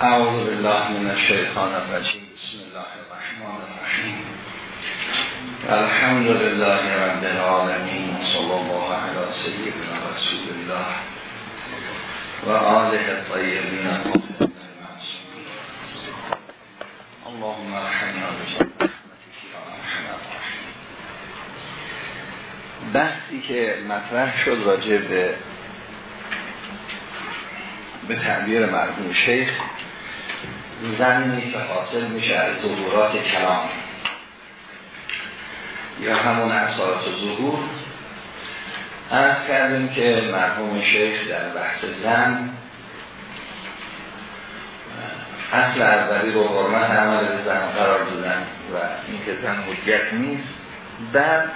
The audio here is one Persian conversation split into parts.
اعوذ بالله من الشیطان الرجیم بسم الله الرحمن الرحیم الحمد لله رب العالمین صلی الله علی سیدنا رسول الله و آله الطیبین اللهم ارحمنا بجمع بحثی که مطرح شد راجع به به تعبیر مرحوم شیخ زنی که حاصل میشه از ظهورات کلام. یا همون اصالت ظهور. از کردیم که مرحوم شیخ در بحث زن اصل اولی رو حرمت عمل زن قرار دادن و اینکه زن حجت نیست بعد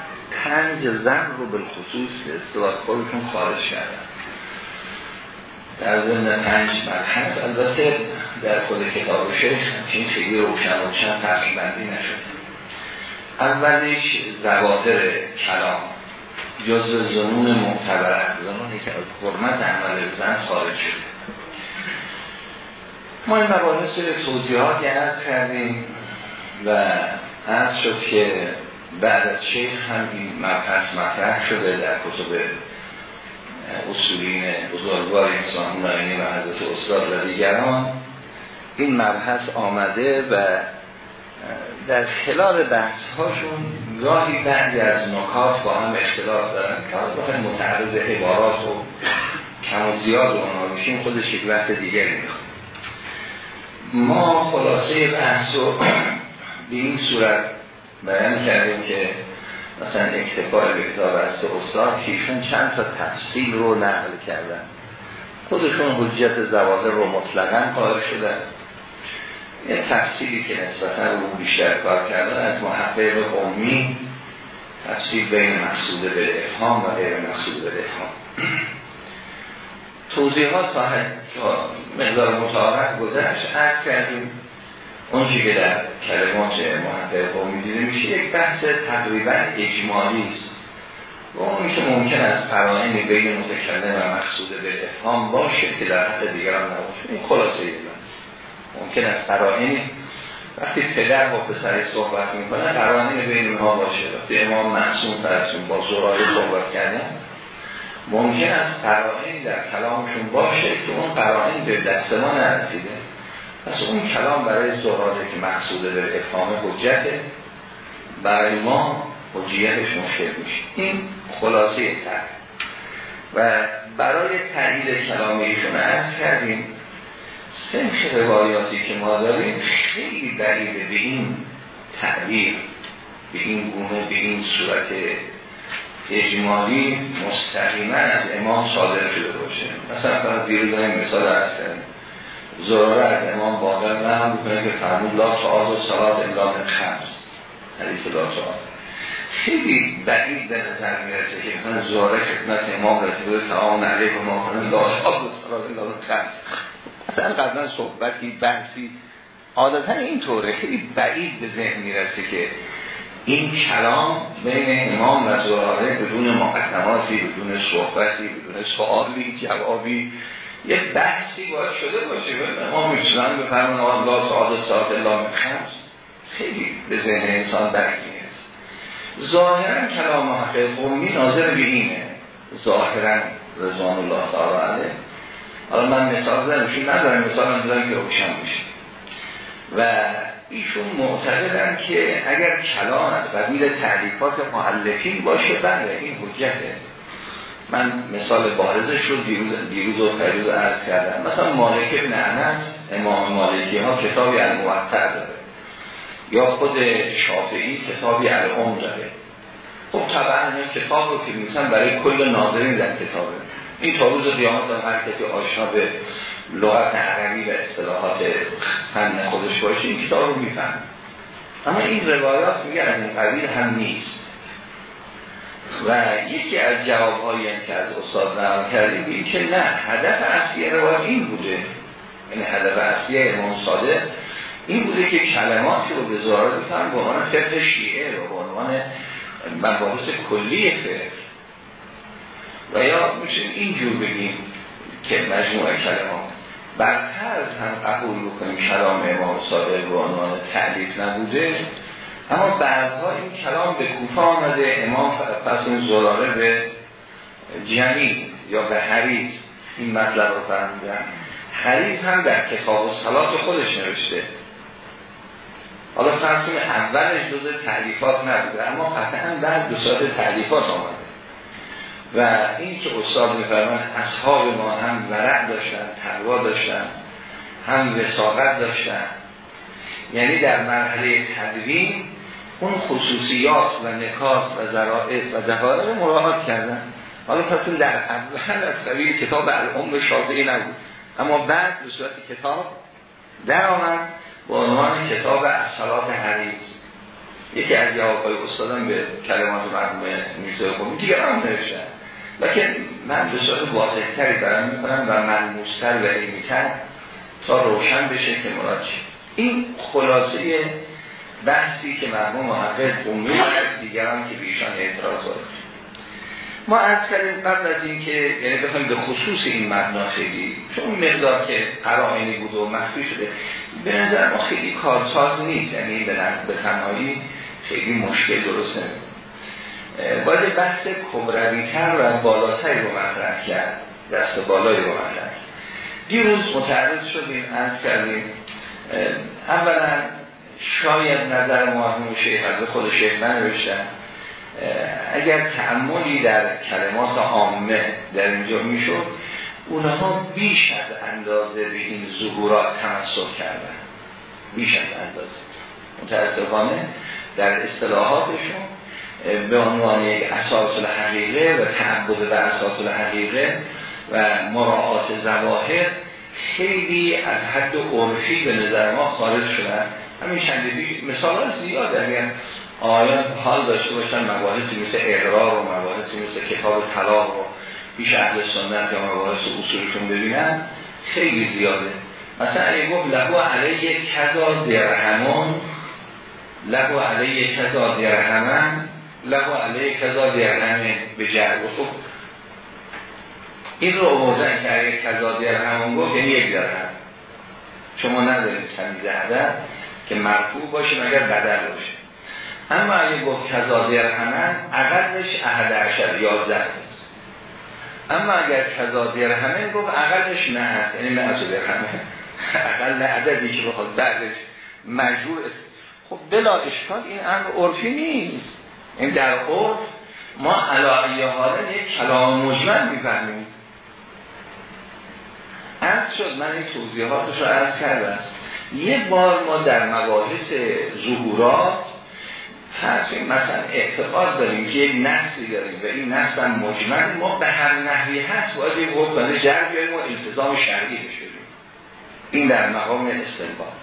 پنج زن رو به خصوص اصطلاح خودتون خارج کردن. در ضمن پنج مرحله البته در خود کتاب شیخ همچین خیلی روشن روشن فصل بندی نشد. اولیش زوادر کلام. جزء زنون معتبر. زنونی که از حرمت عمل زن خارج شده ما این مباحث توضیحاتی عرض کردیم و عرض شد که بعد از شیخ هم این مبحث مطرح شده در کتب اصولین بزرگوار انسان ناینی و حضرت استاد و دیگران. این مبحث آمده و در خلال بحث هاشون گاهی بعضی از نکات با هم اختلاف دارن. که بخواهیم متعرض عبارات و کم و زیاد اونها بشیم خودش یک وقت دیگری می‌خواد. ما خلاصه بحث رو به این صورت بیان کردیم که مثلا اکتفاع به کتاب است استاد کیشون چند تا تفصیل رو نقل کردن. خودشون حجت زواهر رو مطلقا قائل شدن. یه تفصیلی که نسبتا رو بیشتر کار کردن از محقق قومی تفصیل بین مقصود به افهام و غیر مقصود به افهام. توضیحات تا مقدار متعارف گذشت. عرض کردیم اون که در کلمات محقق قومی دیده میشه یک بحث تقریبا اجمالی است. و اون که ممکن است فرائن بین متکلم و مقصود به افهام باشه که در حق دیگران نباشه این خلاصه بحث ممکن است فرائن وقتی پدر با پسر صحبت می‌کنه فرائن بین اونها باشه. وقتی امام معصوم فرسون با زرای صحبت کردن ممکن است فرائن در کلامشون باشه که اون فرائن به دست ما نرسیده. پس اون کلام برای زهراده که مقصوده به افهام حجته برای ما حجیتش مشکل میشه. این خلاصه تر. و برای تحلیل کلام ایشون عرض کردیم سنخ روایاتی که ما داریم خیلی بعیده به این تعبیر به این گونه به این صورت اجمالی مستقیما از امام صادر شده باشه. مثلا فرض دیروز داریم مثال کردیم زراره از امام باقر نه هم بکنه که فرمود لا تعاز و صلات الا من خمس. حدیث لا تعاز خیلی بعید به نظر می‌رسه که مثلا زراره خدمت امام رسیده سلام علیه و لا تعاز و صلات الا من خمس. اصلا قبلا صحبتی بحثی. عادتا اینطوره. خیلی بعید به ذهن می‌رسه که این کلام بین امام و زراره بدون مقدماتی بدون صحبتی بدون سوالی جوابی یه بحثی باید شده باشه. ما می‌تونن بفرمان الله سعاد ساعت الله خمس خیلی به ذهن انسان درکی است ظاهرا کلام محقق قومی ناظر به اینه. ظاهرا رضوان الله تعالی حالا من مثال زدم ایشون ندارم مثال دارم که روشن میشه. و ایشون معتقدن که اگر کلام از قبیل تعلیفات محلفین باشه بله این حجته. من مثال بارزش رو دیروز, دیروز و پریوز عرض کردم. مثلا مالک ابن انس امام مالکی ها کتابی الموتر داره. یا خود شافعی کتابی الام داره. خب طبعا این کتاب رو که میسن برای کل ناظرین در کتابه. این تا روز قیامت هر کسی آشنا به لغت عربی و اصطلاحات فن خودش باشه این کتاب رو میفهم اما این روایات میگه از این قبیل هم نیست. و یکی از جوابهایی که از استاد نقل کردیم این که نه هدف اصلی روایت این بوده یعنی هدف اصلی امام صادق این بوده که کلماتی رو به ظاهر بفهم به عنوان فقه شیعه و به عنوان مباحث کلی فقه. و یا میشه اینجور بگیم که مجموعه کلمات برتر از هم قبول بکنیم کلام امام صادق به عنوان تعلیف نبوده اما بعدها این کلام به کوفه آمده امام پس این زراره به جمعی یا به حریز این مطلب رو فرمودن حریز هم در کتاب و صلات خودش نوشته. حالا فرض اولش جز تعلیفات نبوده اما قطعا بعد به صورت تعلیفات آمده. و این که استاد میفرمان اصحاب ما هم ورع داشتن تقوا داشتن هم وساقت داشتن. یعنی در مرحله تدوین اون خصوصیات و نکات و ذرائع و ظواهر رو مراعات کردن. حالا پس در اول از قبیل کتاب الام شافعی نبود. اما بعد به صورت کتاب در آمد به عنوان کتاب اصلات حریز یکی از جوابهای استادان به کلمات مرحوم میرزا خوبی دیگر هم نوشتن لیکن من به صورت واضحتری برام می‌کنم و ملموستر و علمیتر تا روشن بشه که مراد این خلاصه بحثی که مرحوم محقق قومی دیگران که بیشان اعتراض دارد ما از کردیم قبل از این که یعنی بخوایم به خصوص این مبنا خیلی چون مقدار که قرائنی بود و مخفی شده به نظر ما خیلی کارساز نیست. یعنی به تنهایی خیلی مشکل درست نمید باید بحث کبرویتر و بالاتری رو مطرح کرد. دست بالایی رو مطرح دیروز متعرض شدیم از کردیم اولا شاید نظر مرحوم شیخ از خود شیخ ننوشتن اگر تعملی در کلمات عامه در اینجا می‌شد اونها بیش از اندازه به این ظهورات تمسک کردن. بیش از اندازه. متاسفانه در اصطلاحاتشون به عنوان یک اساس الحقیقه و تعبد به اساس الحقیقه و مراعات زواهر خیلی از حد عرفی به نظر ما خارج شدن همین چندی مثال زیاد اگر آیان حال داشته باشن مباحثی مثل اقرار و مباحثی مثل کتاب طلاق رو پیش اهل سنت یا مباحث اصولشون ببینن خیلی زیاده. مثلا اگه گفت لهو علیه کذا درهمون لهو علیه کذا درهمن لهو علیه کذا درهمه به جرد خب این رو آوردن که اگه کذا درهمون گفت یعنی یک درهم. شما ندارید تمیز عدد که مرفوع باشه مگر بدل باشه. اما اگه گفت کذا درهمن اقلش احد عشر یازده اما اگر کذا درهمن گفت اقلش نه هست یعنی نه درهمه اقل عددی که بخواد بعدش مجبور است. خب بلا اشکال این امر عرفی نیست. این در عرف ما علایه حالا یک کلام مجمل می‌فهمیم. از شد من این توضیحاتش رو عرض کردم. یه بار ما در مباحث ظهورات فرض مثلا اعتقاد داریم که یک نسلی داریم و این نسل هم مجمل ما به هر نحوی هست باید یک حکم جر و التزام شرعی بشوریم. این در مقام استنباط.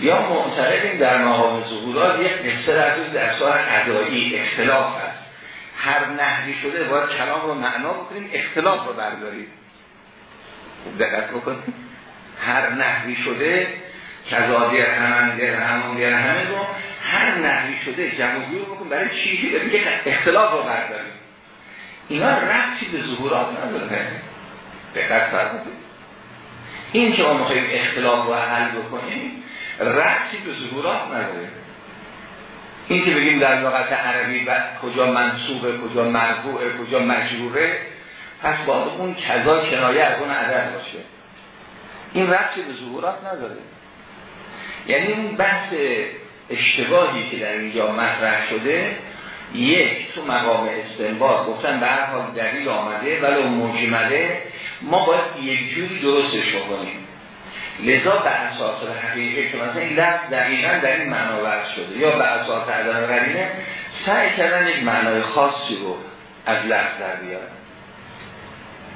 یا معتقدیم در مقام ظهورات یک قصه از در سوال قضایی اختلاف هست. هر نحوی شده باید کلام رو معنا بکنیم اختلاف رو برداریم. دقت بکنیم. هر نحوی شده کذا درهمن درهمان همه رو هر نحوی شده جمعی رو بکن برای چیزی که اختلاف رو برداریم. اینا ربطی به ظهورات نداره. دقت فرمودید. این که ما می‌خوایم اختلاف رو حل بکنیم ربطی به ظهورات نداره. این که بگیم در لغت عربی و کجا منصوبه کجا مرفوعه کجا مجروره پس باید اون کذا کنایه از اون عدد باشه. این ربطی به ظهورات نداره. یعنی این بحث اشتباهی که در اینجا مطرح شده یک تو مقام استنباط گفتن به هر حال دلیل آمده ولو مجمله ما باید یک جوری درستش بکنیم. لذا به اساس حقیقه که مثلا این لفظ دقیقا در این معنا ورد شده یا به اساس عدم قرینه سعی کردن یک معنای خاصی رو از لفظ در بیارن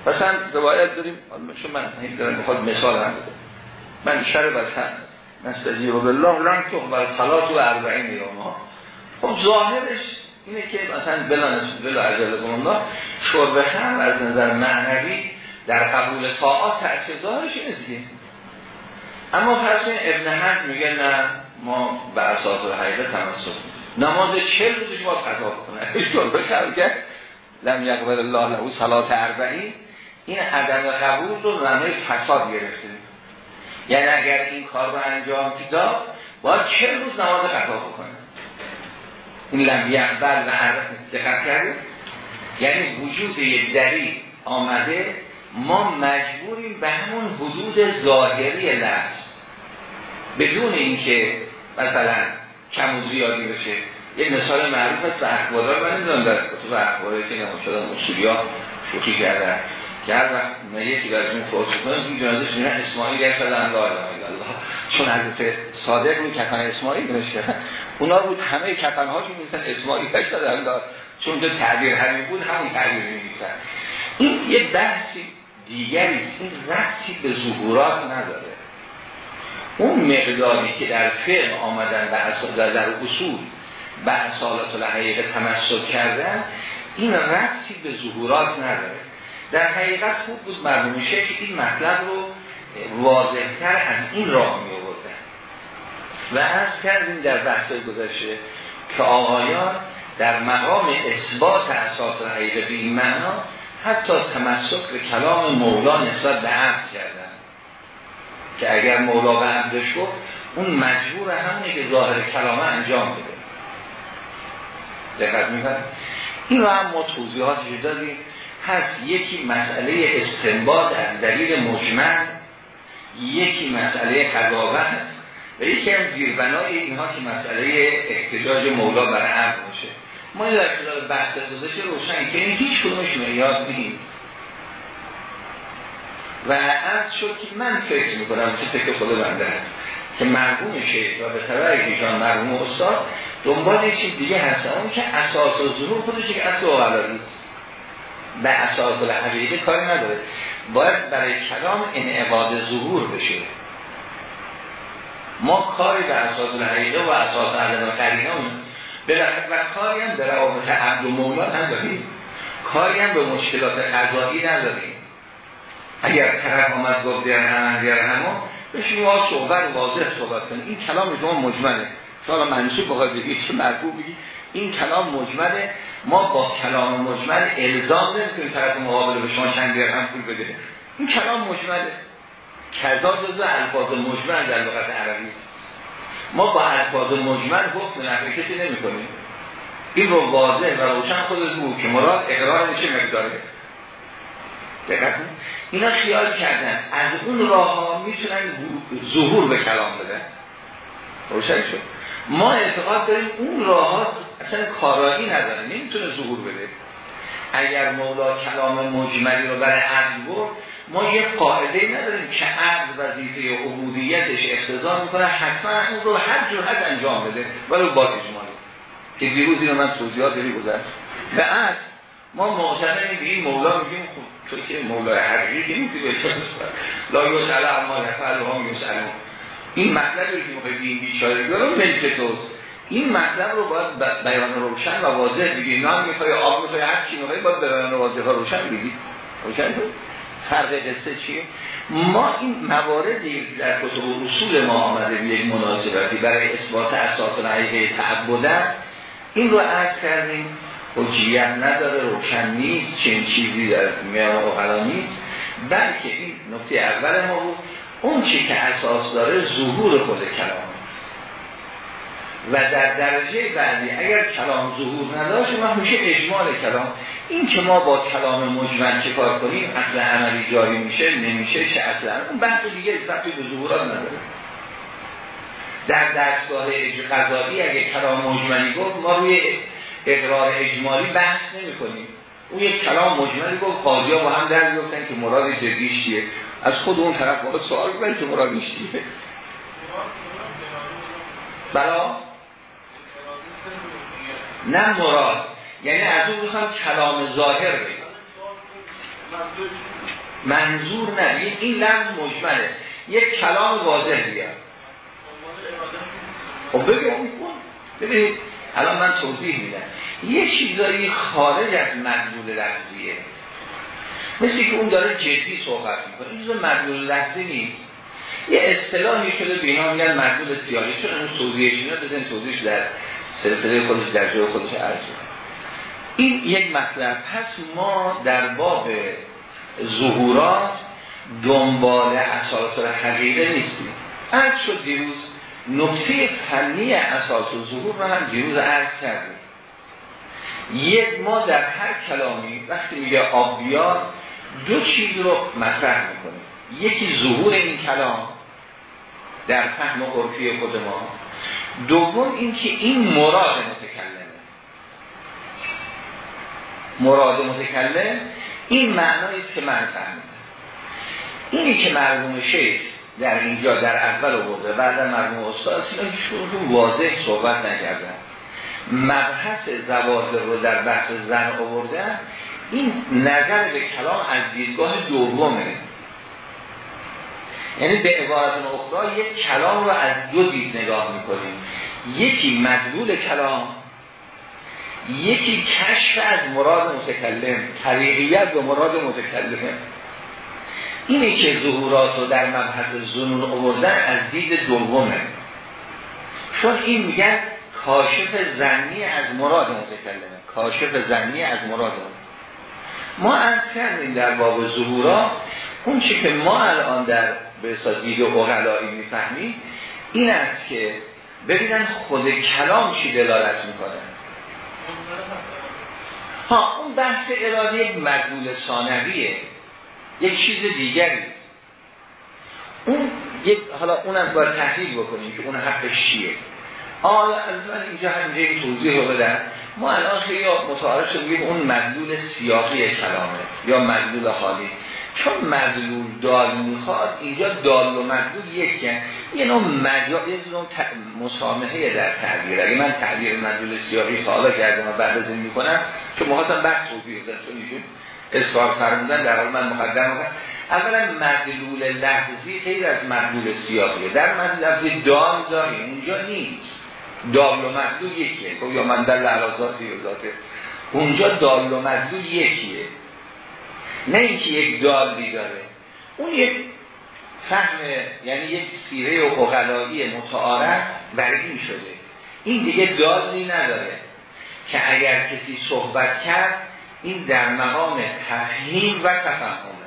مثلا روایت داریم چون من دارم بخواد مثال هم بده. من شر بسن نستجیب بالله لن تقبل صلات و اربعین یوم خب ظاهرش اینه که مثلا بلا نسبت بلا عجل الله شرب خم از نظر معنوی در قبول طاعات تأثیر ظاهرش اینه اما فرض ابن حد میگه نه ما به اساس حقیقت تمسک. نماز چه روزش ما قضا کنه شرب خم کرد لم یقبل الله له صلات اربعین. این عدم قبول رو معنی فساد گرفته. یعنی اگر این کار رو انجام داد باید چه روز نماز قطع بکنه. این لم اول و دقت کرده یعنی وجود یک دری آمده ما مجبوریم به همون حدود ظاهری لفظ. بدون اینکه مثلا کم و زیادی بشه یه مثال معروف است به اخبارها من نمی‌دونم در کتب اخبارهایی که نمون شدن اصولی ها شوخی کردن که وقت یکی از اون فوت این جنازش میرن اسماعیل گرفت دادن الله الله. چون حضرت صادق روی کفن اسماعیل نوشته اونا بود همه کفن هاشون میسن اسماعیل گرفت دادن الله چون تو تعبیر همین بود همون تعبیر میسن این یه بحثی دیگری این ربطی به ظهورات نداره. اون مقداری که در فعل آمدن و در اصول به اصالت الحقیقه تمسک کردن این ربطی به ظهورات نداره. در حقیقت خوب بود مرموم که این مطلب رو واضحتر از این راه می آوردن و از کردیم در بحث گذشته که آقایان در مقام اثبات اساس الحقیقه به این معنا حتی تمسک به کلام مولا نسبت به عبد کردن. که اگر مولا به عبدش گفت اون مجبور همونه که ظاهر کلامه انجام بده. دقت می‌کنم این رو هم ما توضیحاتش دادیم. هست یکی مسئله استنباد از دلیل مجمع یکی مسئله قضاوت و یکی هم زیربنای اینها که مسئله احتجاج مولا بر عبد باشه. ما در خلال بحث گذاشته روشن که این هیچ کدومش معیار نیست و از شد که من فکر می‌کنم که فکر خود بنده هست که مرحوم شیخ و به طبع ایشان مرحوم استاد دنبال چیز دیگه هست. اون که اساس و ظهور خودش که اصل و نیست به اساس و حقیقه کاری نداره. باید برای کلام انعقاد ظهور بشه. ما کاری به اساس حقیقه و اساس عدم قرینه و کاری هم در روابط عبد و مولا نداریم. کاری هم به مشکلات قضایی نداریم. اگر طرف آمد گفت در همان در همون بشیم ما صحبت واضح صحبت کنیم این کلام شما مجمله. شما منصوب بخواد بگید چه مرگو بگید این کلام مجمله. ما با کلام مجمل الزام نمی‌کنیم طرف مقابل به شما چند هم پول بده. این کلام مجمله. کذا جزو الفاظ مجمل در لغت عربی است. ما با الفاظ مجمل حکم نفر کسی نمی کنیم. این رو واضح و روشن خودت بود که مراد اقرار میشه مقداره. دقیقا اینا خیال کردن. از اون راه ها می‌تونن ظهور به کلام بدن. روشن شد. ما اعتقاد داریم اون راه ها اصلا کارایی نداره. نمی‌تونه ظهور بده. اگر مولا کلام مجملی رو برای عقل برد ما یه قاعده نداریم که عقل وظیفه عبودیتش اختزار می‌کنه حتما اون رو هر جور انجام بده. ولی با اجمالی که دیروز اینو من توضیحات گذاشت به عقل ما معتقدیم به این مولا میگیم خب تو که مولا حقیقی نیستی به لا یسأل اما یفعل هم یسألون. این مطلب رو که می‌خوای این بیچاره رو ملک توست. این مطلب رو باید بیان روشن و واضح بگی. نام می‌خوای آب می‌خوای هر چی می‌خوای باید بیان واضح و روشن بگی. روشن فرق قصه چیه؟ ما این مواردی در کتب و اصول ما آمده به یک مناسبتی برای اثبات اساس حقیقه تعبدن این رو عرض کردیم. حجیت نداره روشن نیست چنین چیزی در میان اقلا نیست. بلکه این نقطه اول ما بود اون چی که اساس داره ظهور خود کلام. و در درجه بعدی اگر کلام ظهور نداشت ما میشه اجمال کلام. این که ما با کلام مجمل چه کار کنیم؟ اصل عملی جاری میشه نمیشه چه اصلا اون بحث دیگه سبتی به ظهورات نداره. در دستگاه قضایی اگه کلام مجملی گفت ما روی اقرار اجمالی بحث نمی کنیم اون یک کلام مجملی گفت قاضی با هم در بیفتن که مراد جدیش چیه؟ از خود اون طرف باید سوال کنید که مرادش چیه؟ بلا؟ نه مراد. یعنی از اون می‌خوام کلام ظاهر بگم. منظور نه. این لفظ مجمله. یک کلام واضح بیاد. خب بگم ببینید. الان من توضیح میدم. یه چیزایی خارج از مدلول لفظیه. مثل که اون داره جدی صحبت می‌کنه. این چیز مدلول لفظی نیست. یه اصطلاحی شده به اینا میگن مدلول سیاهی. چون اون توضیحش اینا بزن توضیحش در سلسله خودش در جای خودش عرض این یک مطلب. پس ما در باب ظهورات دنبال اساطر حقیقه نیستیم. از شد دیروز نکته فنی اساس و ظهور رو هم دیروز عرض کردیم. یک ما در هر کلامی وقتی میگه آب دو چیز رو مطرح می‌کنیم. یکی ظهور این کلام در فهم عرفی خود ما. دوم اینکه این مراد متکلمه مراد متکلم این معنایی که من فهمیدم. اینی که مرحوم شیخ در اینجا در اول آورده بعد مرحوم استاد اینا هیچ واضح صحبت نکردن مبحث زواهر رو در بحث زن آورده این نظر به کلام از دیدگاه دومه. یعنی به عبارت اخرى یک کلام رو از دو دید نگاه می‌کنیم. یکی مدلول کلام یکی کشف از مراد متکلم طریقیت به مراد متکلمه اینی که ظهورات رو در مبحث زنون آوردن از دید دومه. چون این میگن کاشف زنی از مراد متکلمه کاشف زنی از مراد ما از کردیم در باب ظهورات اون چی که ما الان در به دید اغلایی می‌فهمیم این است که ببینن خود کلام چی دلالت می‌کنه. ها اون بحث اراده یک مدلول ثانویه. یک چیز دیگری. اون یک حالا اونم باید تحلیل بکنیم که اون حقش چیه. حالا از من اینجا همینجا این توضیح رو بدن ما الان خیلی متعارف شدیم اون مدلول سیاقی کلامه یا مدلول حالی. چون مدلول دال می‌خواد اینجا دال و مدلول یکیه یه نوع مجال یه نوع مسامحه در تعبیر اگه من تعبیر مدلول سیاقی حالا کردم و بعد از این می‌کنم چون محاسم بحث توضیح دادن چون اصرار فرمودن در حال من مقدم می‌کنم اولا مدلول لحظی غیر از مدلول سیاقیه در مدلول لحظی دال داریم اونجا نیست. دال و مدلول یکیه. خب یا من در لحظاتی یا ذاته. اونجا دال و مدلول یکیه. نه اینکه یک دالی داره. اون یک فهم یعنی یک سیره و اقلایی متعارف برگی شده. این دیگه دالی نداره که اگر کسی صحبت کرد این در مقام تفهیم و تفهمه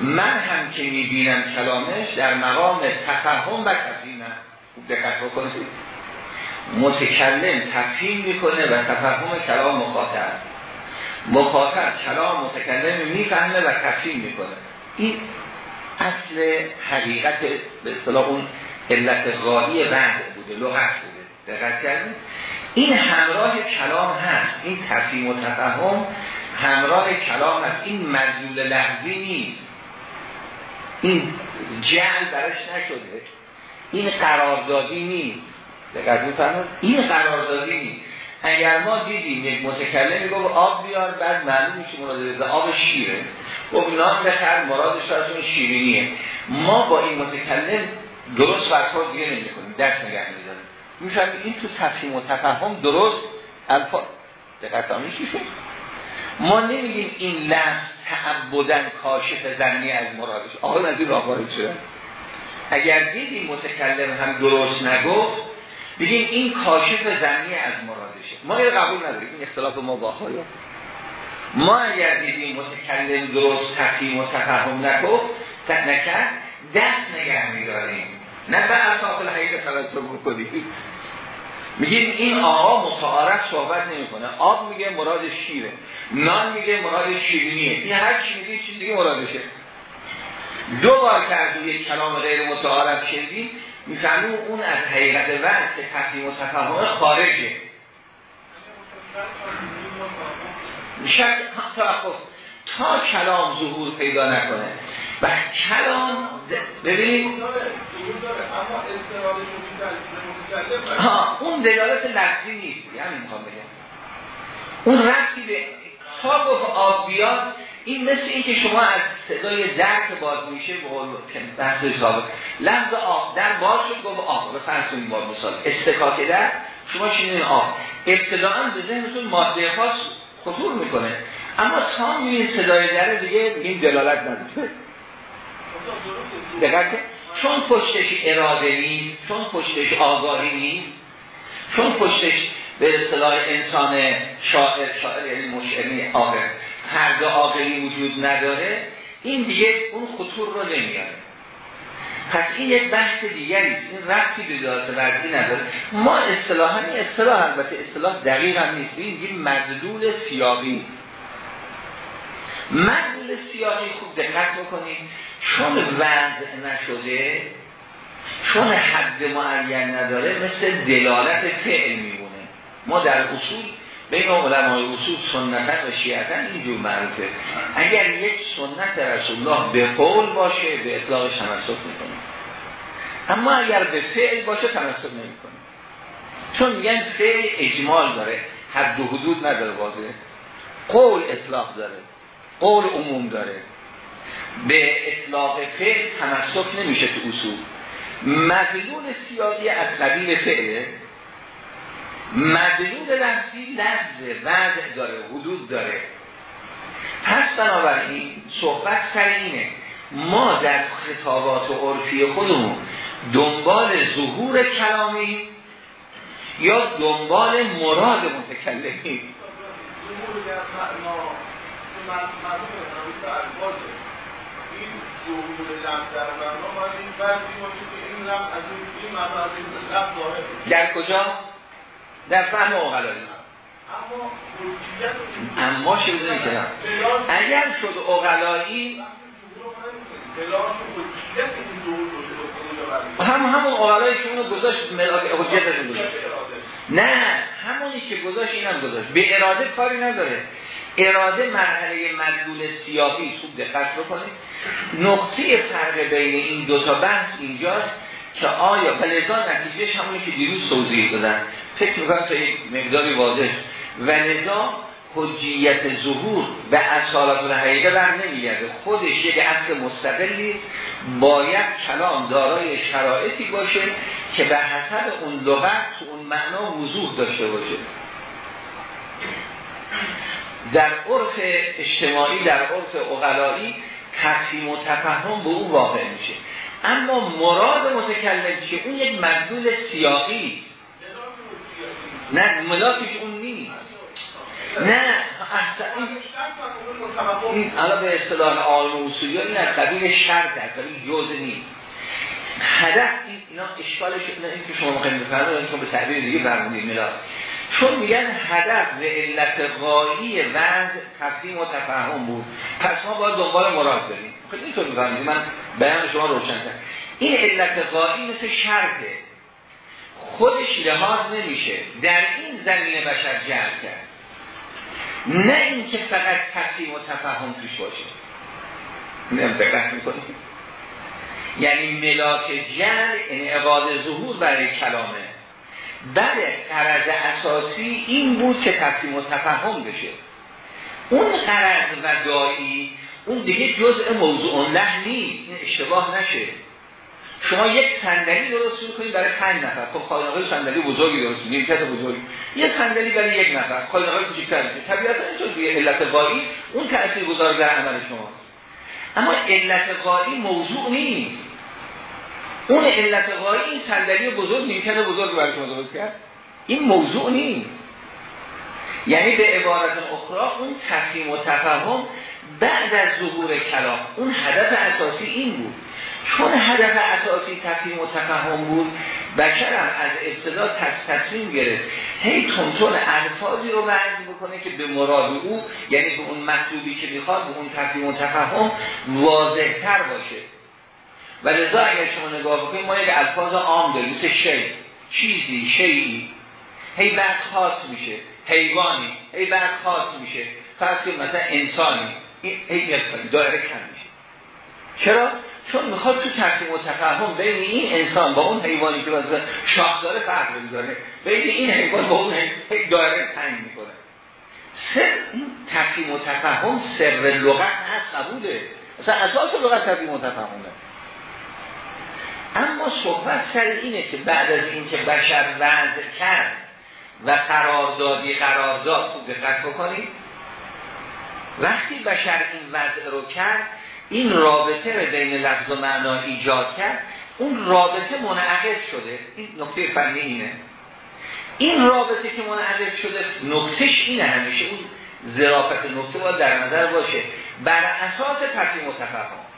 من هم که می‌بینم کلامش در مقام تفهم و تفهیمه خوب دقت بکنید. متکلم تفهیم می‌کنه و تفهم کلام مخاطب. مخاطب کلام متکلم می‌فهمه و تفهیم می‌کنه. این اصل حقیقت به اصطلاح اون علت غایی بعد بوده لغت بوده. دقت کردید؟ این همراه کلام هست این تفهیم و تفهم همراه کلام هست. این مدلول لحظی نیست. این جعل برش نشده. این قراردادی نیست. دقت می‌فهمید این قراردادی نیست. اگر ما دیدیم یک متکلمی گفت آب بیار بعد معلوم میشه مراد آب شیره. گفت نان بخر مرادش اون شیرینیه. ما با این متکلم درست فتوا دیگه نمی کنیم درس نگه می‌ذاریم میشن این تو تفهیم و تفهم درست. الفا دقت ما نمیگیم این لفظ تعبدن کاشف زنی از مرادش. آقا از این راه شده اگر دیدیم متکلم هم درست نگفت بگیم این کاشف زنی از مرادشه. ما یه قبول نداریم. این اختلاف ما با ما اگر دیدیم متکلم درست تفهیم و تفهم نکفت نکرد دست نگه میداریم. نه به اساس الحقیقه توجه بکنیم میگیم این آقا متعارف صحبت نمی‌کنه. آب میگه مراد شیره. نان میگه مراد شیرینیه. این هر چی میگه چیز دیگه مرادشه. دو بار که یک کلام غیر متعارف شدیم می‌فهمیم اون از حقیقت وقت که تفهیم و تفهم خارجه. شک تا کلام ظهور پیدا نکنه. و کلام ها اون دلالت لفظی نیست. همین می‌خوام بگم. اون رفتی به تا گفت آبیات این مثل این که شما از صدای درک باز میشه به قول بحث حساب لفظ آب در باز شد گفت آب. به فرض این بار مثال. استکاک در شما شینین آب. ابتداعا به ذهنتون ماده خاص خطور می‌کنه. اما تا می صدای در دیگه این دلالت نداره. دقیقه چون پشتش اراده نیست چون پشتش آگاهی نیست چون پشتش به اصطلاح انسان شاعر شاعر یعنی مشعری آقا فرد عاقلی وجود نداره این دیگه اون خطور رو نمیاره. پس این یک بحث دیگری این رفتی به ذات وضعی نداره. ما اصطلاحا این اصطلاح البته اصطلاح دقیق هم نیست. این مدلول سیاقی. مدلول سیاقی خوب دقت بکنید. چون وضع نشده چون حد معین نداره مثل دلالت فعل میمونه. ما در اصول بین علمای اصول سنتا و شیعتا اینجور معروفه اگر یک سنت رسول الله به قول باشه به اطلاقش تمسک می‌کنه. اما اگر به فعل باشه تمسک نمی‌کنه. چون میگن فعل اجمال داره. حد و حدود نداره واضح. قول اطلاق داره. قول عموم داره. به اطلاق فعل تمسک نمیشه تو اصول. مدلول سیادی از قبیل فعله مدلول لفظی لفظ وضع داره حدود داره. پس بنابراین صحبت سر اینه ما در خطابات و عرفی خودمون دنبال ظهور کلامی یا دنبال مراد در کجا؟ در فهم اقلایی اما شده که اگر شد اقلایی هم همون اقلایی که اونو گذاشت حجتشون گذاشت. نه همونی که گذاشت اینم گذاشت. به اراده کاری نداره. اراده مرحله مدلول سیاهی خوب دقت بکنید. نقطه فرق بین این دو تا بحث اینجاست که آیا و همونی که دیروز توضیح دادن. فکر می‌کنم تا یک مقداری واضح. و حجیت ظهور به اصالت و حقیقه بر نمیگرده. خودش یک اصل مستقلی باید کلام دارای شرایطی باشه که به حسب اون لغت اون معنا وضوح داشته باشه. در عرف اجتماعی در عرف اقلایی تفهیم و تفهم به اون واقع میشه. اما مراد متکلم که اون یک مدلول سیاقی. نه ملاکش اون نیست. نه این الان به اصطلاح آلم اصولی این از قبیل شرط از قبیل جوز نیست. هدف این اینا اشکالش نه این که شما مخیم بفرمایید این به تعبیر دیگه فرمودید ملاک. چون میگن هدف و علت غایی وضع تفهیم و تفهم بود. پس ما باید دنبال مراد بریم. خب اینطور می‌فهمید. من بیان شما روشن کرد این علت غایی مثل شرطه. خودش لحاظ نمیشه. در این زمینه بشر جمع کرد. نه اینکه فقط تفهیم و تفهم توش باشه. نیم دقت می‌کنیم یعنی ملاک جمع انعقاد ظهور برای کلامه. بله قرض اساسی این بود که تفهیم و تفهم بشه. اون قرض و دایی اون دیگه جزء موضوع له نیست این اشتباه نشه. شما یک صندلی درست می‌کنید برای پنج نفر. خب خانواده صندلی بزرگی درست می‌کنید یک بزرگی. یک صندلی برای یک نفر. خانواده کوچیک‌تر میشه طبیعتا اینطور دیگه علت قایی اون تاثیر گذار در عمل شماست. اما علت قایی موضوع نیست. اون علت قایی این صندلی بزرگ نیمکت بزرگ برای شما درست کرد. این موضوع نیست. یعنی به عبارت اخرى اون تفهیم و تفهم بعد از ظهور کلام اون هدف اساسی این بود. چون هدف اساسی تفهیم و تفهم بود بشرم از ابتدا تصمیم گرفت. هی تونتون الفاظی رو وضع بکنه که به مراد او یعنی به اون مطلوبی که می‌خواد به اون تفهیم و تفهم واضح تر باشه. و لذا اگر شما نگاه بکنید ما یک الفاظ عام داریم مثل شی. چیزی شیعی هی بعد خاص میشه. حیوانی. هی بعد خاص میشه. فرض مثلا انسانی. هی دایره کم میشه. چرا؟ چون می‌خواد تو تفهیم و تفهم بین این انسان با اون حیوانی که واسه شاخ داره فرق می‌ذاره بین این حیوان با اون دایره تنگ می‌کنه. سر این تفهیم و تفهم سر لغت هست قبوله مثلا اساس لغت تفهیم و تفهمه اما صحبت سر اینه که بعد از اینکه بشر وضع کرد و قراردادی قرارداد خوب دقت بکنید وقتی بشر این وضع رو کرد این رابطه بین لفظ و معنا ایجاد کرد اون رابطه منعقد شده. این نقطه فنی اینه. این رابطه که منعقد شده نقطش اینه همیشه. اون ظرافت نکته باید در نظر باشه. بر اساس تفهیم متفهم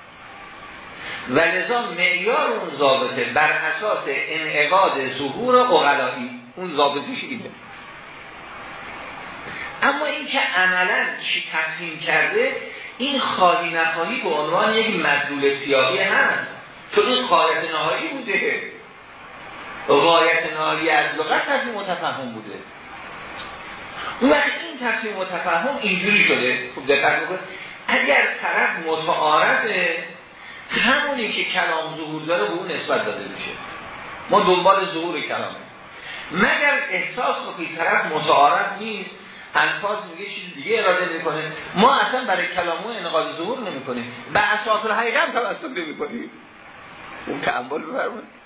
و لذا معیار اون ضابطه بر اساس انعقاد ظهور اقلایی اون ضابطش اینه اما این که عملا چی تفهیم کرده این خالی نخواهی به عنوان یک مدلول سیاهی هست. تو این قایت نهایی بوده. قایت نهایی از لغت تفهیم متفهم بوده. اون وقت این تفهیم متفهم اینجوری شده. خوب دقت بکنید. اگر طرف متعارضه همونی که کلام ظهور داره به اون نسبت داده میشه. ما دنبال ظهور کلامه مگر احساس رو که طرف متعارض نیست الفاظ میگه چیز دیگه اراده می‌کنه. ما اصلا برای کلامو انقاض ظهور نمی‌کنیم. به اساس الحقیقه توسط نمی‌کنیم. اون تعامل بفرمایید.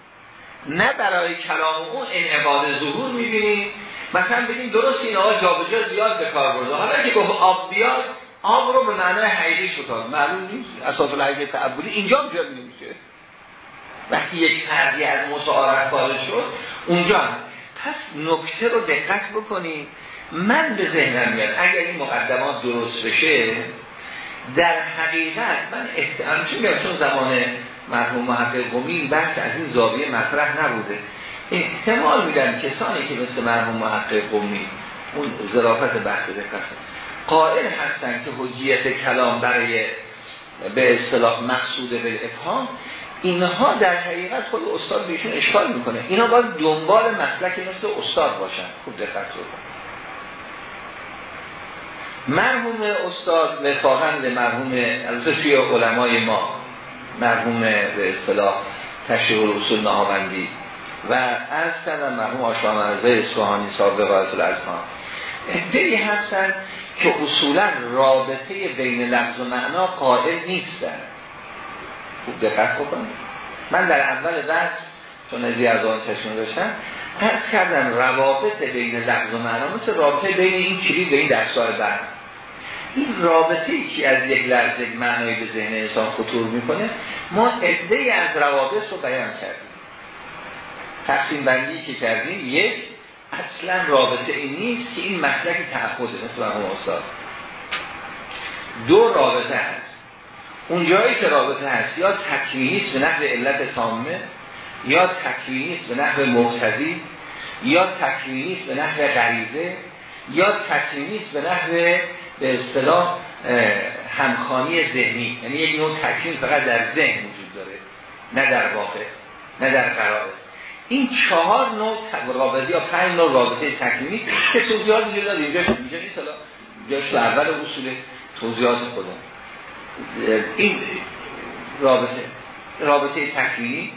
نه برای کلام اون انعقاد ظهور می‌بینیم. مثلا بگیم درست این آقا جابجا زیاد به کار برده. حالا که گفت آب بیاد آب رو به معنای حقیقی شد معلوم نیست. اساس الحقیقه تعبولی اینجا جا نمیشه وقتی یک فردی از مساعرت خارج شد اونجا پس نکته رو دقت بکنید من به ذهنم میاد. اگر این مقدمات درست بشه در حقیقت من احتمال چون زمان مرحوم محقق قومی بحث از این زاویه مطرح نبوده. احتمال میدن کسانی که مثل مرحوم محقق قومی اون ظرافت بحث دقت قائل هستن که حجیت کلام برای به اصطلاح مقصود به افهام اینها در حقیقت خود استاد بهشون اشکال می‌کنه. اینا باید دنبال مسلک مثل استاد باشن. خوب دقت رو مرحوم استاد وفاقا مرحوم البته توی علمای ما مرحوم به اصطلاح تشریح اصول نهاوندی و از کردم مرحوم آشامرزه اصفهانی صاحب قایت الازمان ادهی هستن که اصولا رابطه بین لفظ و معنا قائل نیستن. خوب دقت بکنید. من در اول درس چون ازی از آن داشتم پس کردم روابط بین لفظ و معنا مثل رابطه بین این کلید به این دستای بعد. این رابطه ای که از یک لحظه معنایی به ذهن انسان خطور می‌کنه ما عده از روابط رو بیان کردیم. تقسیم بندی که کردیم یک اصلا رابطه این نیست که این مسلک تعهده مثل مرحوم استاد. دو رابطه هست. اون جایی که رابطه هست یا تکوینی به نحو علت تامه یا تکوینی به نحو مقتضی یا تکوینی به نحو غریزه یا تکوینی به نحو به اصطلاح همخانی ذهنی. یعنی یک نوع تکوین فقط در ذهن وجود داره نه در واقع نه در قرار این چهار نوع رابطه یا پنج نوع رابطه تکوینی که توضیحات اینجا داد اینجا اینجا نیست. حالا جاش اول اصول توضیحات خودم این رابطه رابطه تکوینی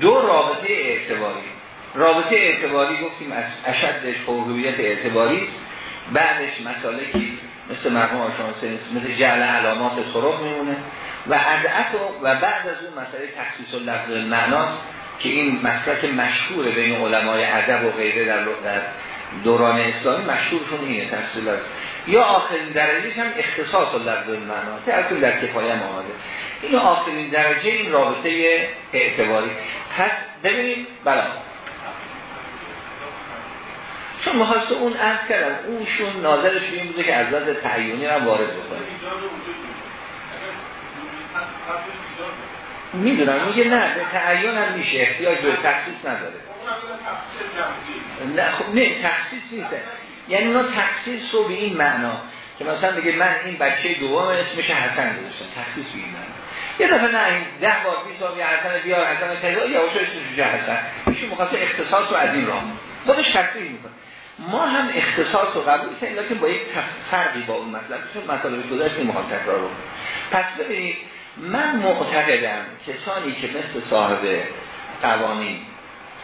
دو رابطه اعتباری. رابطه اعتباری گفتیم از اشدش قوهویت اعتباری. بعدش مسئله که مثل مرحوم آشانسه مثل جعل علامات طرق میمونه. و عدعت و بعد از اون مسئله تخصیص و لفظ معناست. که این مسلک مشهور بین علمای ادب و غیره در دوران اسلامی مشهورشون اینه تفصیل یا آخرین درجه هم اختصاص و لفظ معنا که اصلا در کفایه آمده. این آخرین درجه این رابطه اعتباری. پس ببینید بلا چون محاسب اون عرض کردم اونشون ناظرش این بوده که از لحاظ تعیونی هم وارد بکنه. می‌دونم میگه نه به تعیون هم میشه احتیاج به تخصیص نداره. نه خب نه تخصیص نیست. یعنی اونا تخصیص رو به این معنا که مثلا بگه من این بچه دوم اسمش حسن گذاشتم تخصیص به این معنا. یه دفعه نه این ده بار 20 بار حسن بیار حسن کذا یا اوش اسمش حسن. مخاطب اختصاص رو از این راه. خودش تخصیص می‌کنه. ما هم اختصاص رو قبول کنیم لیکن با یک فرقی با اون مطلب چون مطالب گذشت مخاطب تکرار رو پس ببینید من معتقدم کسانی که مثل صاحب قوانین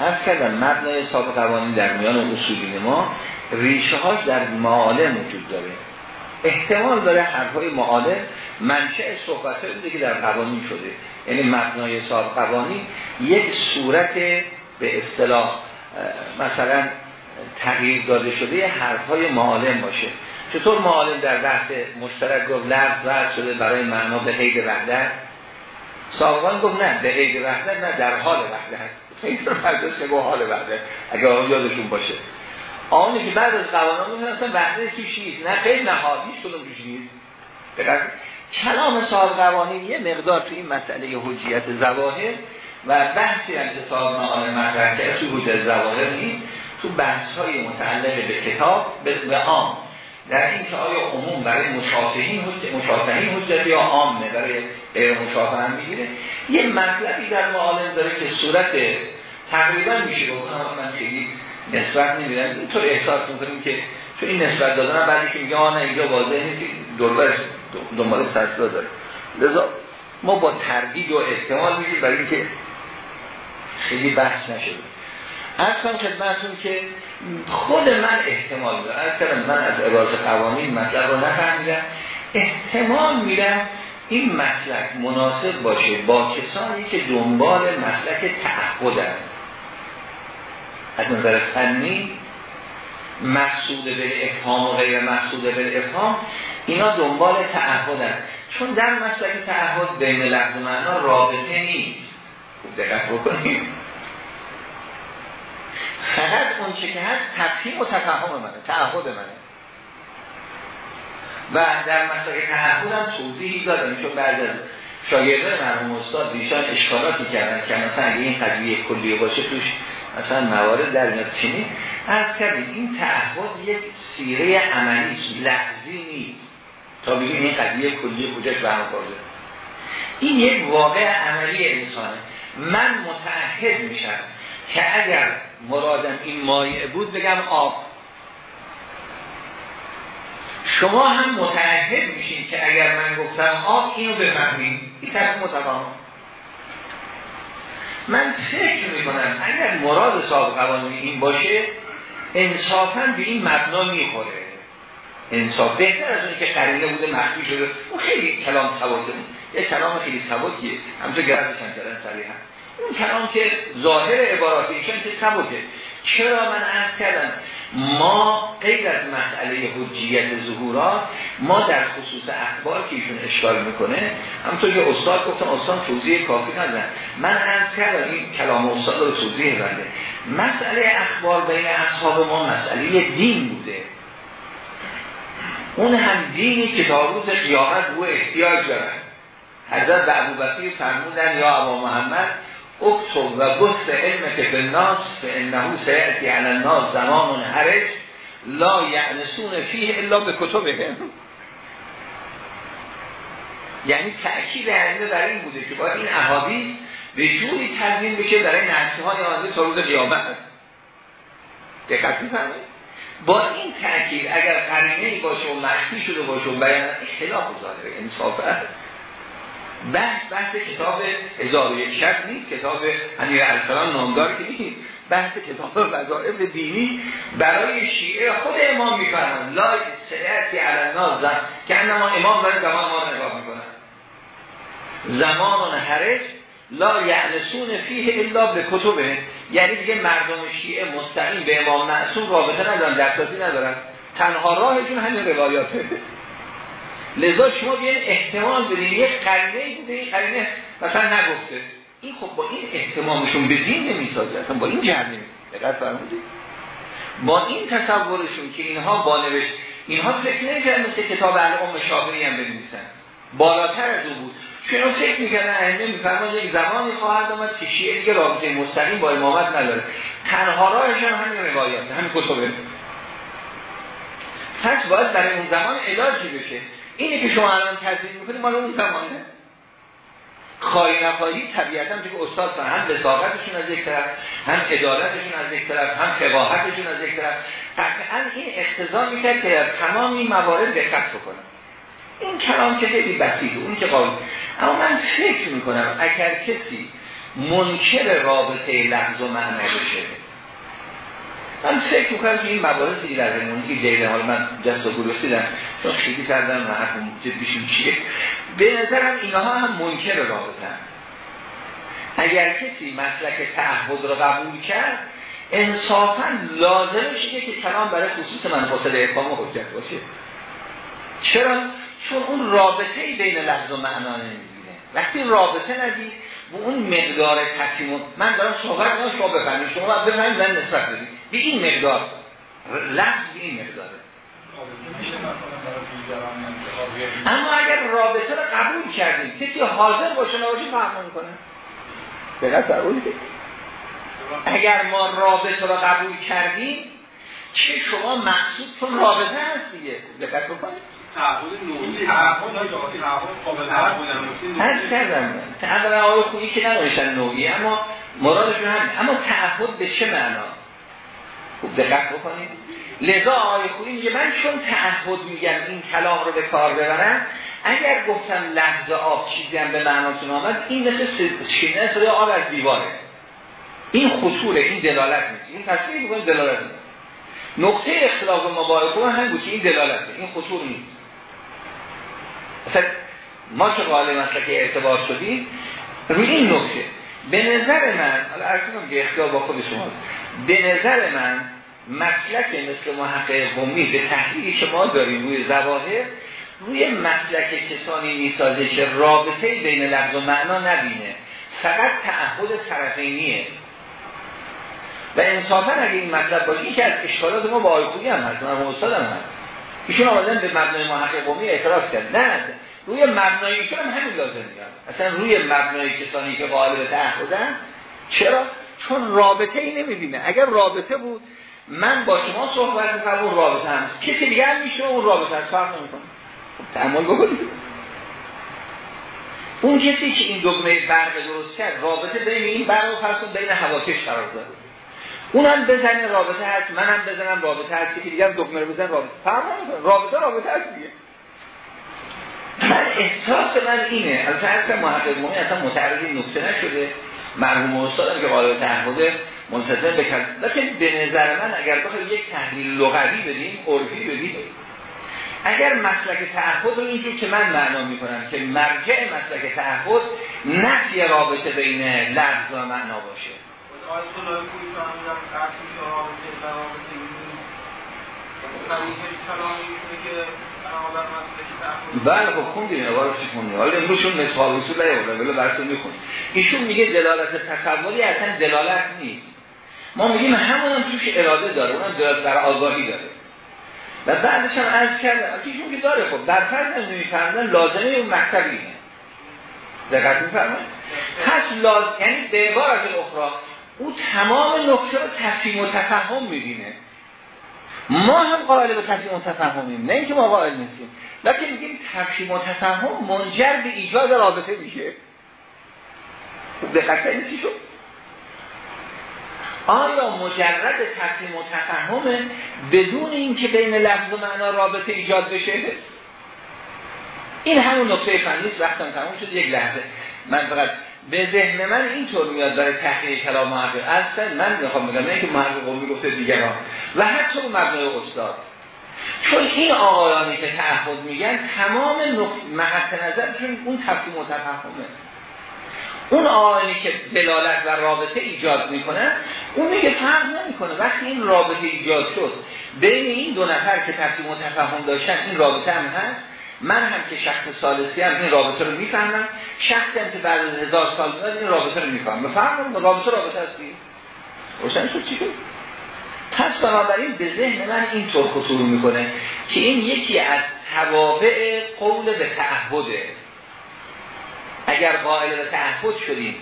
از کردم مبنای صاحب قوانین در میان اصولین ما ریشه هاش در معالم وجود داره. احتمال داره حرفای معالم منشأ صحبت بوده که در قوانین شده. یعنی مبنای صاحب قوانین یک صورت به اصطلاح مثلا تغییر داده شده یه حرفای معالم باشه. چطور معالم در بحث مشترک گفت لفظ ورد شده برای معنا به حید وحدت؟ سابقان گفت نه به حید وحدت نه در حال وحدت. خیلی برداشت نگو حال وحدت؟ اگر یادشون باشه. آنی که بعد از قوانین میگن اصلا وحده توش نیست. نه خیلی نهادیش کدوم توش نیست. کلام صاحب قوانین یه مقدار تو این مسئله حجیت زواهر و بحثی انتصاب معال مطرح کرده تو حجیت زواهر نیست. تو بحث های متعلق به کتاب به عام. در این که آیا عموم برای مشافهین حجت مشافهین حجت یا عامه برای غیر مشافه هم می‌گیره؟ یه مطلبی در معالم داره که صورت تقریبا میشه. بکنم من خیلی نسبت نمیدن اینطور احساس می‌کنیم که تو این نسبت دادن بعدی که میگه آنه اینجا واضح نیست دوربرش دنبال ترسلا داره. لذا ما با تردید و احتمال میگیم برای اینکه خیلی بحث نشده. اصلا خدمتون که خود من احتمال میدم اصلا من از عبارت قوانین مطلب رو نفهمیدم. احتمال میدم این مسلک مناسب باشه با کسانی که دنبال مسلک تعهدن. از نظر فنی مقصود به افهام و غیر مقصود به افهام اینا دنبال تعهدن. چون در مسلک تعهد بین لفظ معنا رابطه نیست. دقت بکنیم. فقط اون چه که هست تفهیم و تفهم منه تعهد منه. و در مسائل تعهد هم توضیحی دادم چون بعد از شاگرده مرحوم استاد دیشان اشکالاتی کردن که مثلا اگه این قضیه کلیه باشه توش مثلا موارد در میاد. چنین از کردیم این تعهد یک سیره عملی لحظی نیست. تا بگیم این قضیه کلیه کجاش برم خورده این یک واقع عملی انسانه. من متعهد میشم که اگر مرادم این مایع بود بگم آب. شما هم متعهد میشین که اگر من گفتم آب اینو بفهمین. این طرف متفاهم. من فکر می‌کنم اگر مراد صاحب قوانین این باشه انصافا به این مبنا می‌خوره. انصاف بهتر از اونی که قرینه بوده مخفی شده. اون خیلی کلام ثباته یه کلام خیلی ثباتیه همونطور گردش هم کردن صریحا. اون کلام که ظاهر عبارات ایشان که ثباته چرا من عرض کردم؟ ما غیر از مسئله حجیت ظهورات ما در خصوص اخبار که ایشون اشکال می‌کنه همونطور که استاد گفتم استاد توضیح کافی ندن من عرض کردم این کلام استاد رو توضیح بنده مسئله اخبار بین اصحاب ما مسئله دین بوده. اون هم دینی که تا روز قیامت او احتیاج دارن. حضرت به ابو بکر فرمودن یا ابا محمد اکتب و گفت علم که به ناس به انهو سیعتی علی الناس زمان حرج لا یعنسون فیه الا به کتبه. یعنی تأکید عنده برای این بوده که باید این احادیث به جوری تدوین بشه برای نسل های آنده تا روز قیامت. دقت میفرمایید؟ با این تأکید اگر قرینه باشه و مخفی شده باشه و بیان اختلاف ظاهره انصافه. بحث بحث کتاب هزار و یک شک نیست. کتاب امیر ارسلان نامدار که نیست. بحث کتاب وظائف دینی برای شیعه خود امام میفرمند لا سیعتی علی زن که انما امام داره زمان ما نگاه می‌کنن زمان حرج لا یعنسون فیه الا به کتبه. یعنی دیگه مردم شیعه مستقیم به امام معصوم رابطه ندارن دسترسی ندارن. تنها راهشون همین روایاته. لذا شما بیاین احتمال بدین یک قرینه بوده این قرینه مثلا نگفته. این خب با این احتمامشون به دین نمی‌سازه اصلا با این جهر دقت فرمودید. با این تصورشون که اینها با نوشت اینها فکر نمی‌کردن مثل کتاب ام شافعی هم بنویسن. بالاتر از اون بود. چون اینا فکر می‌کردن ائمه میفرمان یک زمانی خواهد آمد که شیعه دیگه رابطه مستقیم با امامت نداره. تنها راهش هم همین روایات همین کتبه پس باید برای اون زمان علاجی بشه. اینه که شما الان تدوین می‌کنید مال اون زمانه. خواهی نخواهی طبیعتا که استاد هم بساقتشون از یک طرف هم ادارتشون از یک طرف هم فقاهتشون از یک طرف. قطعا این اقتضا می‌کرد که در تمام این موارد دقت بکنم. این کلام که خیلی بسیطه اون که قابل اما من فکر می‌کنم اگر کسی منکر رابطه لحظ و معنا بشه من فکر می‌کنم که این مباحثی در زمانی که دیده حال من جست و گلوستیدم چون خیلی کردم و حرفم جدیشون چیه؟ به نظرم اینها هم منکر رابطه اگر کسی مسلک تعهد رو قبول کرد انصافا لازمش اینه که کلام برای خصوص من فاصله اقام حجت باشه. چرا؟ چون اون رابطه بین لفظ و معنا نمی‌دونه وقتی رابطه ندید و اون مقدار تکیمون من دارم صحبت کنم شما بفهمید شما بفهمید من نسبت بدید. به این مقدار. لفظ این مقداره. اما اگر رابطه رو قبول کردیم کسی حاضر باشه نباشه فهم کنه. دقت اگر ما رابطه رو قبول کردیم چه شما مقصود چون رابطه هست دیگه؟ دقت بکنید. تعهد نوعی. تعهد کردم تعهد آقای خویی که نداشتن نوعی. اما مرادشون هم اما تعهد به چه معنا؟ خوب دقت بکنید. لذا آقای خویی میگه من چون تعهد میگم این کلام رو به کار ببرم اگر گفتم لحظه آب چیزی هم به معناتون آمد این مثل شینه صدای آب از دیواره. این خطوره این دلالت نیست. این تصویر بکنید دلالت نیست. نقطه اختلاف با هم بود که این دلالته این خطور نیست. مثلا ما که قائل مسلک اعتبار شدیم روی این نکته به نظر من حالا ارز که اختیار با خود شما به نظر من مسلک مثل محقق قومی به تحلیلی که ما داریم روی زواهر روی مسلک کسانی می‌سازه که رابطه بین لفظ و معنا نبینه. فقط تعهد طرفینیه. و انصافا اگه این مطلب باشه که از اشکالات ما با آیخویی هم هست من استاد هم هست. ایشون آمدن به مبنای محقق قومی اعتراض کرد. نه روی مبنای ایشون هم همین لازم میاد اصلا روی مبنای کسانی که قائل به تعهدن چرا؟ چون رابطه ای نمی‌بینه. اگر رابطه بود من با شما صحبت می‌کنم اون رابطه هست کسی دیگه هم میشه اون رابطه هست فرق نمی‌کنه. خب تعامل بکنید اون کسی که این دگمه برق درست کرد رابطه بین این برق و بین هواکش قرار داره اونم بزنه رابطه هست منم بزنم رابطه هست. که دیگه دکمه رو بزن رابطه فرق رابطه رابطه هست دیگه. من احساس من اینه. از اصلا محقق مهمی اصلا متعرض نکته نشده. مرحوم استادم که قالب تعهد منتظر بکرد. لیکن به نظر من اگر بخواید یک تحلیل لغوی بدیم عرفی بدیم. اگر مسلک تعهد رو اینجور که من معنا می‌کنم که مرجع مسلک تعهد نفی رابطه بین لفظ و معنا باشه. بله خب خوندیم عبارتش خوندیم؟ حالا امروزشون مثال رسول نیاورده ولی براتون می‌خونیم. ایشون میگه دلالت تصوری اصلا دلالت نیست. ما میگیم همون هم توش اراده داره اونم دلالت در آگاهی داره. و بعدش هم عرض کردم ایشون که داره خب در فرض نمیفهمدن لازمه اون مکتب اینه. دقت میفرمایید؟ پس لازم یعنی به عبارت اخرى او تمام نکته رو تفهیم و تفهم می‌بینه. ما هم قائل به تفهیم و تفهمیم نه اینکه ما قائل نیستیم. لیکن میگیم تفهیم و تفهم منجر به ایجاد رابطه میشه. دقت شد؟ آیا مجرد تفهیم و تفهمه بدون اینکه بین لفظ و معنا رابطه ایجاد بشه؟ این همون نکته فنی است وقتم تموم شد یک لحظه. من فقط به ذهن من اینطور میاد داره تحقیق کلام محقق. اصلا من می‌خوام بگم نه که محقق قومی گفته دیگران. و حتی مبنای استاد. چون این آقایانی که تعهد میگن تمام محط نظرشون اون تفهیم و تفهمه. اون آقایانی که دلالت و رابطه ایجاد می‌کنه اون میگه فرق نمی‌کنه. وقتی این رابطه ایجاد شد بین این دو نفر که تفهیم و تفهم داشتن این رابطه هم هست. من هم که شخص سالسی هم این رابطه رو می‌فهمم. شخصی هم که بعد از هزار سال میاد این رابطه رو می‌فهمم. بفهمم رابطه رابطه هستی روشن شد چی پس بنابراین به ذهن من اینطور خطور می‌کنه که این یکی از توابع قول به تعهده. اگر قائل به تعهد شدیم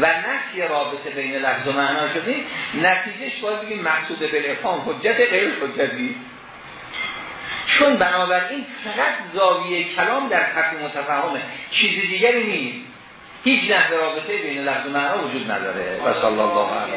و نفی رابطه بین لفظ و معنا شدیم نتیجهش باید بگیم مقصود به حجت غیر حجتی. چون بنابراین فقط زاویه کلام در تفهیم متفهمه چیز دیگری نیست. هیچ نحوه رابطه بین لفظ و معنا وجود نداره. و صلی الله علیه